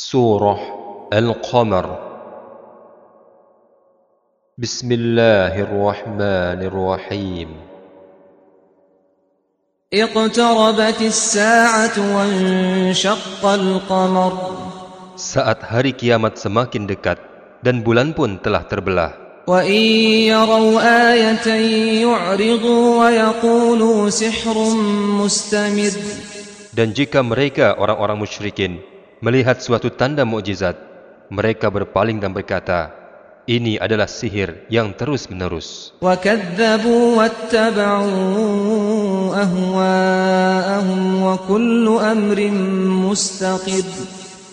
سورة القمر بسم الله الرحمن الرحيم اقتربت الساعة وانشق القمر Saat hari kiamat semakin dekat dan bulan pun telah terbelah. وإن يروا آية يعرضوا ويقولوا سحر مستمر Dan jika mereka orang-orang musyrikin melihat suatu tanda mukjizat, mereka berpaling dan berkata, ini adalah sihir yang terus-menerus. وكذبوا واتبعوا أهواءهم وكل أمر مستقر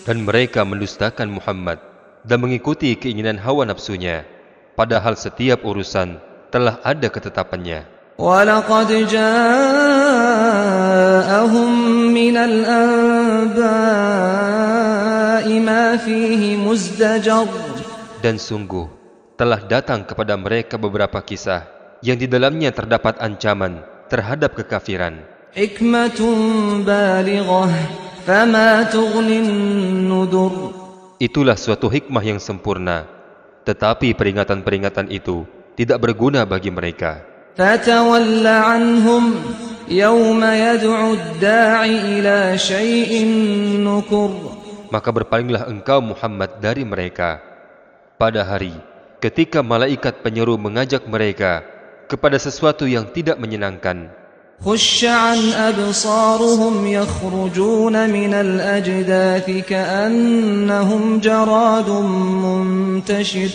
Dan mereka mendustakan Muhammad dan mengikuti keinginan hawa nafsunya, padahal setiap urusan telah ada ketetapannya. ولقد جاءهم من الأنباء ما فيه مزدجر Dan sungguh, telah datang kepada mereka beberapa kisah yang di dalamnya terdapat ancaman terhadap kekafiran. حكمة بالغة فما تغني النذر Itulah suatu hikmah yang sempurna, tetapi peringatan-peringatan itu tidak berguna bagi mereka. فتول عنهم يوم يدعو الداع إلى شيء نكر Maka berpalinglah engkau Muhammad dari mereka pada hari ketika malaikat penyeru mengajak mereka kepada sesuatu yang tidak menyenangkan. خش عن أبصارهم يخرجون من الأجداث كأنهم جراد منتشر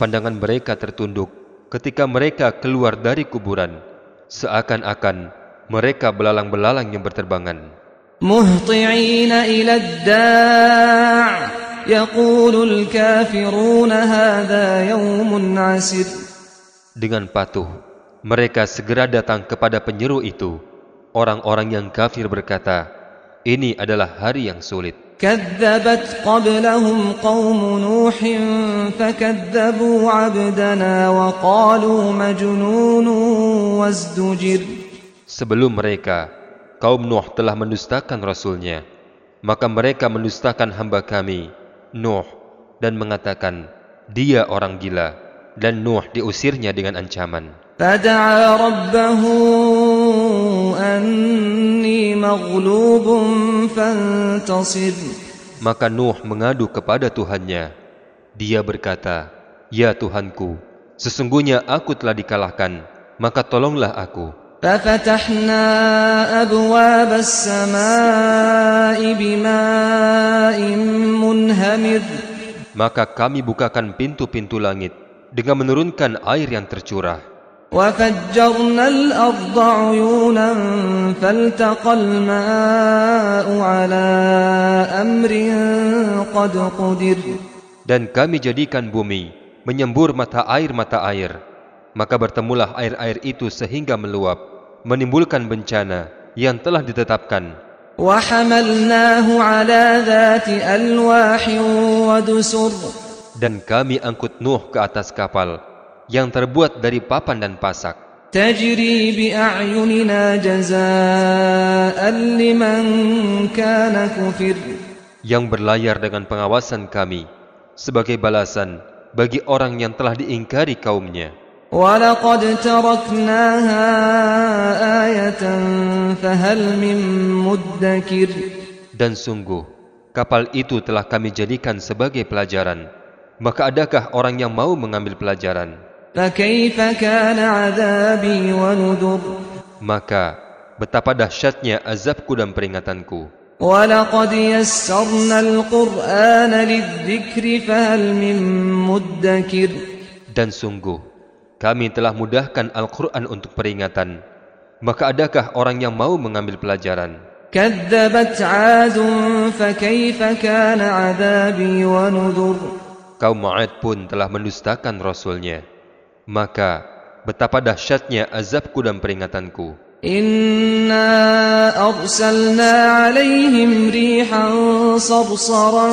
Pandangan mereka tertunduk ketika mereka keluar dari kuburan, seakan-akan mereka belalang-belalang yang berterbangan. مهطعين إلى الداع يقول الكافرون هذا يوم عسر Dengan patuh, mereka segera datang kepada penyeru itu. Orang-orang yang kafir berkata, ini adalah hari yang sulit. كذبت قبلهم قوم نوح فكذبوا عبدنا وقالوا مجنون وازدجر Sebelum mereka, kaum Nuh telah mendustakan Rasulnya. Maka mereka mendustakan hamba kami, Nuh, dan mengatakan, dia orang gila. Dan Nuh diusirnya dengan ancaman. فدعا ربه أني مغلوب فانتصر Maka Nuh mengadu kepada Tuhannya. Dia berkata, Ya Tuhanku, sesungguhnya aku telah dikalahkan, maka tolonglah aku. ففتحنا أبواب السماء بماء منهمر Maka kami bukakan pintu-pintu langit dengan menurunkan air yang tercurah. وفجرنا الأرض عيونا فالتقى الماء على أمر قد قدر Dan kami jadikan bumi menyembur mata air-mata air. Maka bertemulah air-air itu sehingga meluap, menimbulkan bencana yang telah ditetapkan. Dan kami angkut Nuh ke atas kapal yang terbuat dari papan dan pasak. Yang berlayar dengan pengawasan kami sebagai balasan bagi orang yang telah diingkari kaumnya. ولقد تركناها آية فهل من مدكر Dan sungguh, kapal itu telah kami jadikan sebagai pelajaran. Maka adakah orang yang mau mengambil pelajaran? فكيف كان عذابي ونذر Maka, betapa dahsyatnya azabku dan peringatanku. ولقد يسرنا القرآن للذكر فهل من مدكر Dan sungguh, kami telah mudahkan Al-Quran untuk peringatan. Maka adakah orang yang mau mengambil pelajaran? كذبت عاد فكيف كان عذابي ونذر Kaum Ma'ad pun telah mendustakan Rasulnya. Maka, betapa dahsyatnya azabku dan peringatanku. إنا أرسلنا عليهم ريحا صرصرا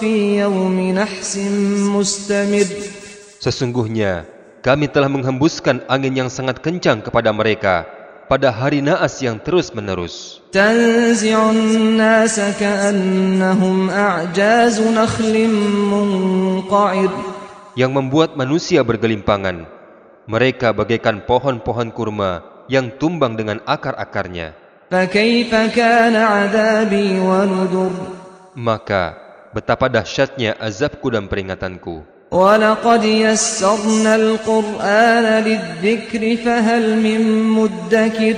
في يوم نحس مستمر Sesungguhnya, kami telah menghembuskan angin yang sangat kencang kepada mereka pada hari naas yang terus-menerus. Yang membuat manusia bergelimpangan. Mereka bagaikan pohon-pohon kurma yang tumbang dengan akar-akarnya. Maka betapa dahsyatnya azabku dan peringatanku. ولقد يسرنا القرآن للذكر فهل من مدكر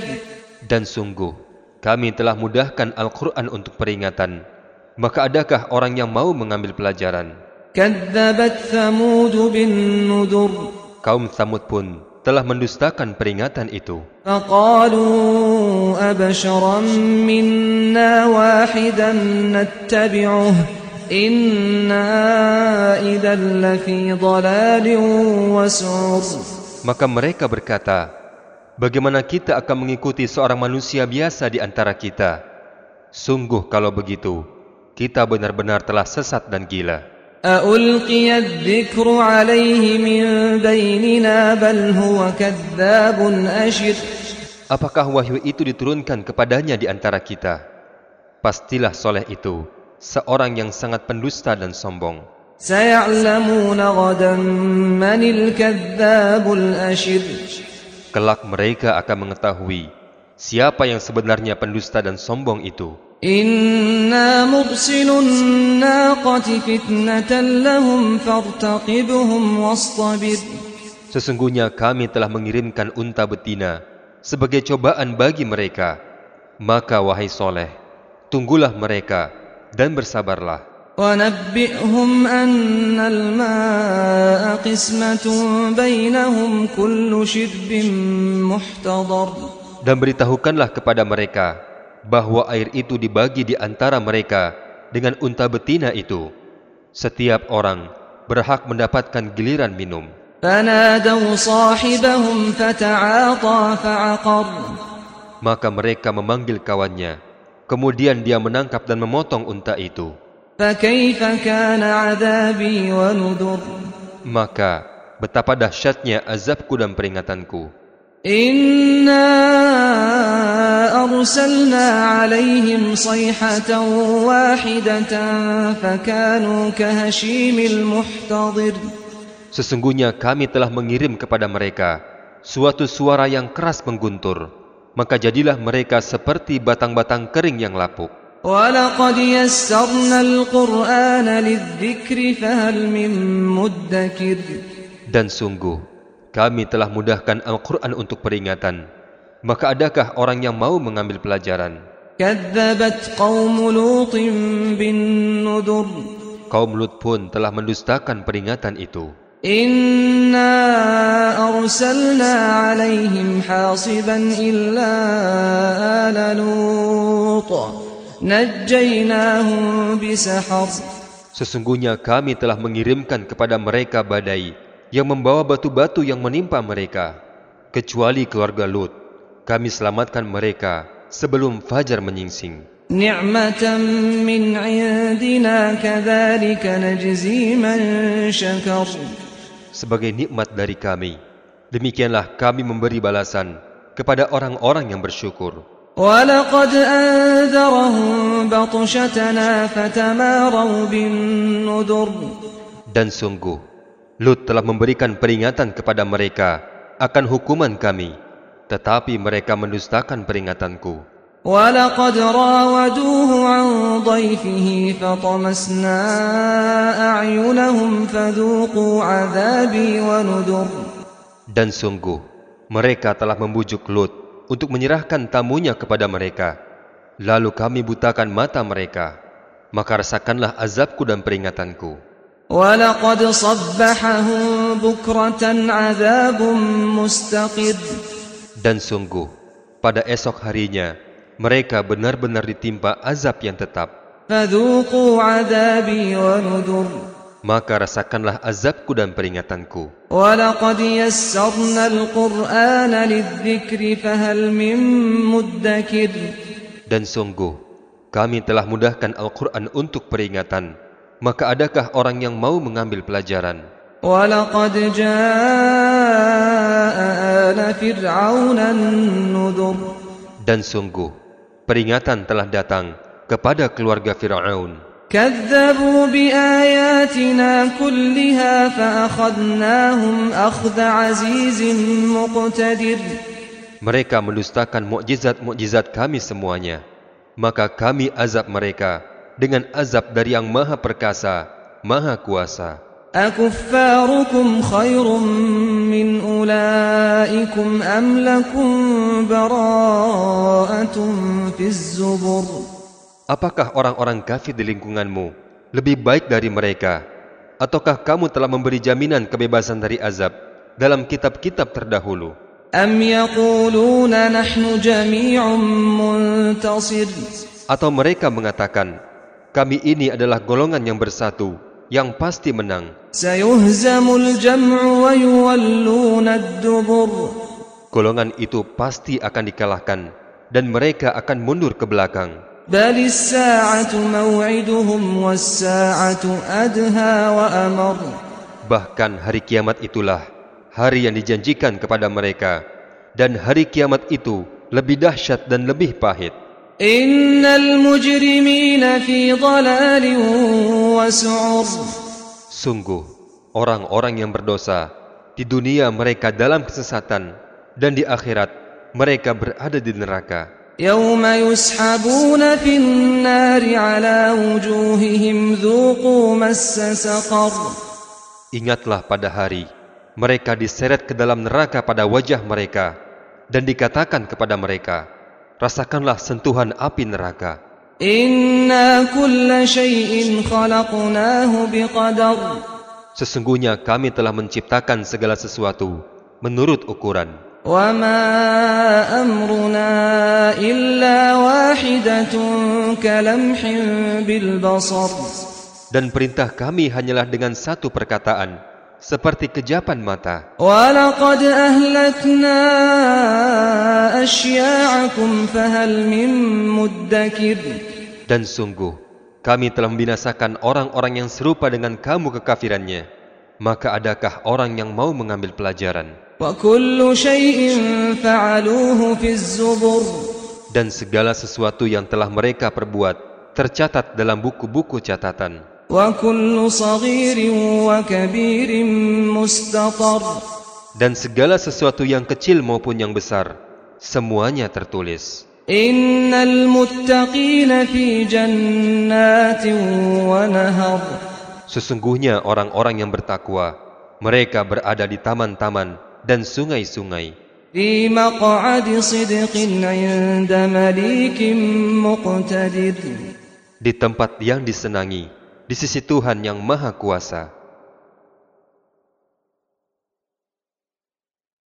Dan sungguh, kami telah mudahkan Al-Quran untuk peringatan. Maka adakah orang yang mau mengambil pelajaran? كذبت ثمود بالنذر Kaum Thamud pun telah mendustakan peringatan itu. فقالوا أبشرا منا واحدا نتبعه maka mereka berkata, Bagaimana kita akan mengikuti seorang manusia biasa di antara kita? Sungguh kalau begitu, kita benar-benar telah sesat dan gila. Apakah wahyu itu diturunkan kepadanya di antara kita? Pastilah soleh itu seorang yang sangat pendusta dan sombong. Kelak mereka akan mengetahui siapa yang sebenarnya pendusta dan sombong itu. Sesungguhnya kami telah mengirimkan unta betina sebagai cobaan bagi mereka. Maka wahai soleh, tunggulah mereka dan bersabarlah. ونبئهم أن الماء قسمة بينهم كل شرب محتضر Dan beritahukanlah kepada mereka bahwa air itu dibagi di antara mereka dengan unta betina itu. Setiap orang berhak mendapatkan giliran minum. فنادوا صاحبهم فتعاطى فعقر Maka mereka memanggil kawannya. Kemudian dia menangkap dan memotong unta itu. Maka betapa dahsyatnya azabku dan peringatanku. Sesungguhnya kami telah mengirim kepada mereka suatu suara yang keras mengguntur maka jadilah mereka seperti batang-batang kering yang lapuk. Dan sungguh, kami telah mudahkan Al-Quran untuk peringatan. Maka adakah orang yang mau mengambil pelajaran? Kaum Lut pun telah mendustakan peringatan itu. إنا أرسلنا عليهم حاصبا إلا آل لوط نجيناهم بسحر Sesungguhnya kami telah mengirimkan kepada mereka badai yang membawa batu-batu yang menimpa mereka. Kecuali keluarga Lut, kami selamatkan mereka sebelum fajar menyingsing. نعمة من عندنا كذلك نجزي من شكر sebagai nikmat dari kami. Demikianlah kami memberi balasan kepada orang-orang yang bersyukur. Dan sungguh, Lut telah memberikan peringatan kepada mereka akan hukuman kami, tetapi mereka mendustakan peringatanku. ولقد راودوه عن ضيفه فطمسنا أعينهم فذوقوا عذابي ونذر Dan sungguh, mereka telah membujuk Lut untuk menyerahkan tamunya kepada mereka. Lalu kami butakan mata mereka. Maka rasakanlah azabku dan peringatanku. ولقد صبحهم بكرة عذاب مستقر Dan sungguh, pada esok harinya, mereka benar-benar ditimpa azab yang tetap. Maka rasakanlah azabku dan peringatanku. Dan sungguh, kami telah mudahkan Al-Quran untuk peringatan. Maka adakah orang yang mau mengambil pelajaran? Dan sungguh, peringatan telah datang kepada keluarga Fir'aun. كذبوا بآياتنا كلها فأخذناهم أخذ عزيز مقتدر Mereka mendustakan mukjizat-mukjizat kami semuanya. Maka kami azab mereka dengan azab dari yang maha perkasa, maha kuasa. أكفاركم خير من أولئكم أم لكم براءة في الزبر Apakah orang-orang kafir di lingkunganmu lebih baik dari mereka? Ataukah kamu telah memberi jaminan kebebasan dari azab dalam kitab-kitab terdahulu? أم يقولون نحن جميع منتصر Atau mereka mengatakan, kami ini adalah golongan yang bersatu, yang pasti menang. Golongan itu pasti akan dikalahkan dan mereka akan mundur ke belakang. Bahkan hari kiamat itulah hari yang dijanjikan kepada mereka dan hari kiamat itu lebih dahsyat dan lebih pahit. Sungguh, orang-orang yang berdosa, di dunia mereka dalam kesesatan, dan di akhirat mereka berada di neraka. Ingatlah pada hari, mereka diseret ke dalam neraka pada wajah mereka, dan dikatakan kepada mereka, rasakanlah sentuhan api neraka. Inna kulla khalaqnahu biqadar. Sesungguhnya kami telah menciptakan segala sesuatu menurut ukuran. Wa ma amruna illa wahidatun kalamhin bil basar. Dan perintah kami hanyalah dengan satu perkataan, seperti kejapan mata. ولقد أهلكنا أشياعكم فهل من مدكر Dan sungguh, kami telah membinasakan orang-orang yang serupa dengan kamu kekafirannya. Maka adakah orang yang mau mengambil pelajaran? وكل شيء فعلوه في الزبر Dan segala sesuatu yang telah mereka perbuat tercatat dalam buku-buku catatan. Dan segala sesuatu yang kecil maupun yang besar, semuanya tertulis. Sesungguhnya orang-orang yang bertakwa, mereka berada di taman-taman dan sungai-sungai. Di tempat yang disenangi di sisi Tuhan yang Maha Kuasa.